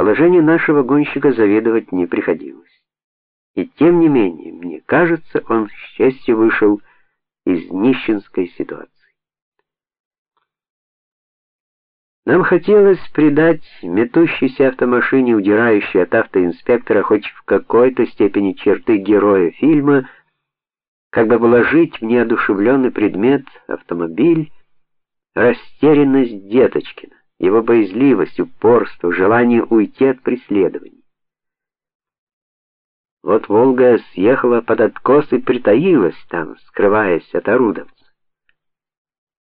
Положению нашего гонщика завидовать не приходилось. И тем не менее, мне кажется, он с счастью вышел из нищенской ситуации. Нам хотелось придать метущейся автомашине, удирающей от автоинспектора, хоть в какой-то степени черты героя фильма, как бы вложить в неодушевленный предмет автомобиль растерянность Деточкина, его боязливость, упорство, желание уйти от преследований. Вот Волга съехала под откос и притаилась там, скрываясь от орудовцев.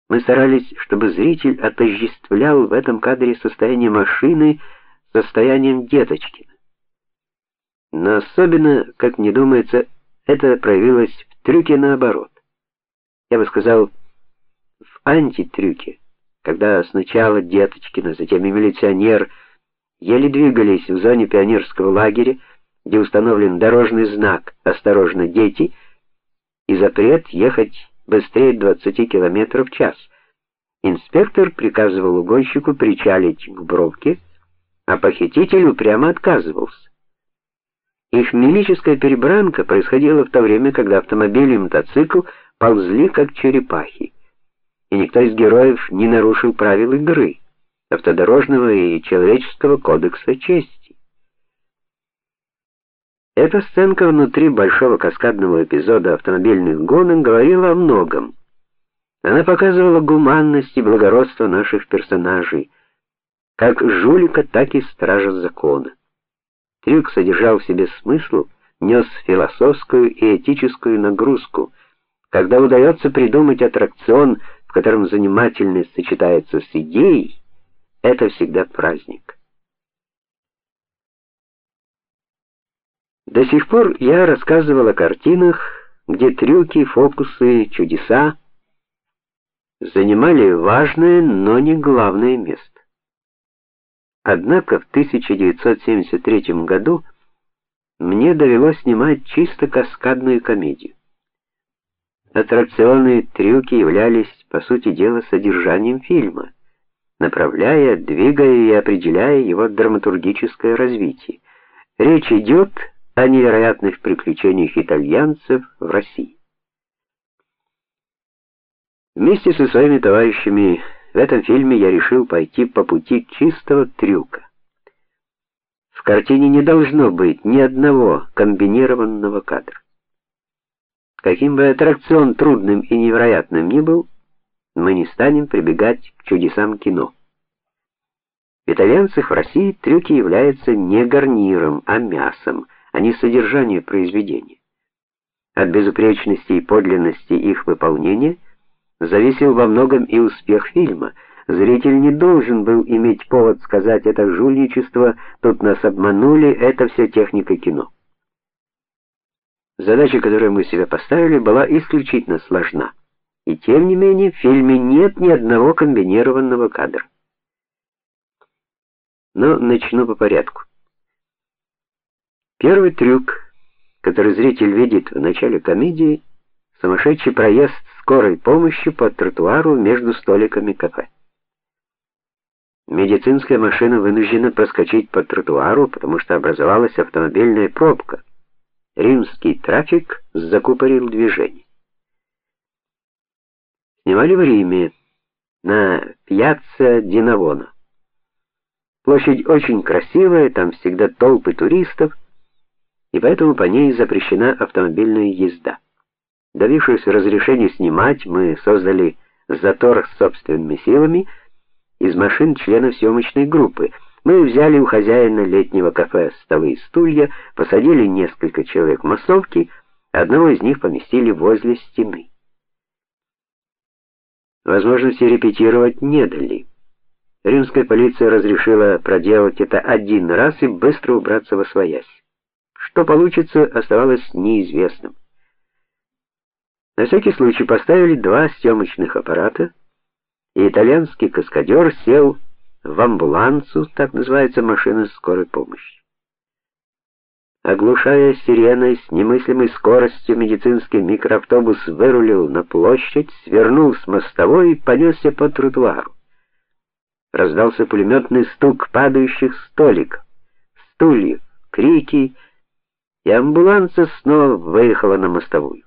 Мы старались, чтобы зритель отождествлял в этом кадре состояние машины с состоянием Деточкина. Но особенно, как мне думается, это проявилось в трюке наоборот. Я бы сказал, в антитрюке, когда сначала Деточкина, затем и милиционер еле двигались в зоне пионерского лагеря, где установлен дорожный знак «Осторожно, дети!» и запрет ехать быстрее 20 км в час. Инспектор приказывал угонщику причалить к бровке, а похититель упрямо отказывался. Их мимическая перебранка происходила в то время, когда автомобиль и мотоцикл ползли как черепахи. И никто из героев не нарушил правил игры, автодорожного и человеческого кодекса чести. Эта сценка внутри большого каскадного эпизода автомобильных гонок говорила о многом. Она показывала гуманность и благородство наших персонажей, как жулика, так и стража закона. Трюк содержал в себе смысл, нес философскую и этическую нагрузку. Когда удается придумать аттракцион, котором занимательность сочетается с идеей, это всегда праздник. До сих пор я рассказывал о картинах, где трюки, фокусы, чудеса занимали важное, но не главное место. Однако в 1973 году мне довелось снимать чисто каскадную комедию. Аттракционные трюки являлись, по сути дела, содержанием фильма, направляя, двигая и определяя его драматургическое развитие. Речь идет о невероятных приключениях итальянцев в России. Вместе со своими товарищами в этом фильме я решил пойти по пути чистого трюка. В картине не должно быть ни одного комбинированного кадра. Каким бы аттракцион трудным и невероятным ни был, мы не станем прибегать к чудесам кино. В итальянцах в России трюки являются не гарниром, а мясом а не содержание произведения. От безупречности и подлинности их выполнения зависел во многом и успех фильма. Зритель не должен был иметь повод сказать это жульничество, тут нас обманули, это все техника кино. Задача, которую мы себе поставили, была исключительно сложна. И тем не менее, в фильме нет ни одного комбинированного кадра. Но начну по порядку. Первый трюк, который зритель видит в начале комедии, сумасшедший проезд скорой помощи по тротуару между столиками кафе. Медицинская машина вынуждена проскочить по тротуару, потому что образовалась автомобильная пробка. Римский трафик закупорил движение. Снимали в Риме на Пьяцца Динавона. Площадь очень красивая, там всегда толпы туристов и поэтому по ней запрещена автомобильная езда. Добившись разрешения снимать, мы создали затор собственными силами из машин членов съемочной группы. Мы взяли у хозяина летнего кафе столы и стулья, посадили несколько человек в массовки, одного из них поместили возле стены. Возможности репетировать не дали. Римская полиция разрешила проделать это один раз и быстро убраться во своясь. Что получится, оставалось неизвестным. На всякий случай поставили два съемочных аппарата, и итальянский каскадер сел в амбулансу, так называется машина скорой помощи. Оглушая сиреной с немыслимой скоростью, медицинский микроавтобус вырулил на площадь, свернул с мостовой и понесся по тротуару. Раздался пулеметный стук падающих столиков. стульев, крики, и амбуланция снова выехала на мостовую.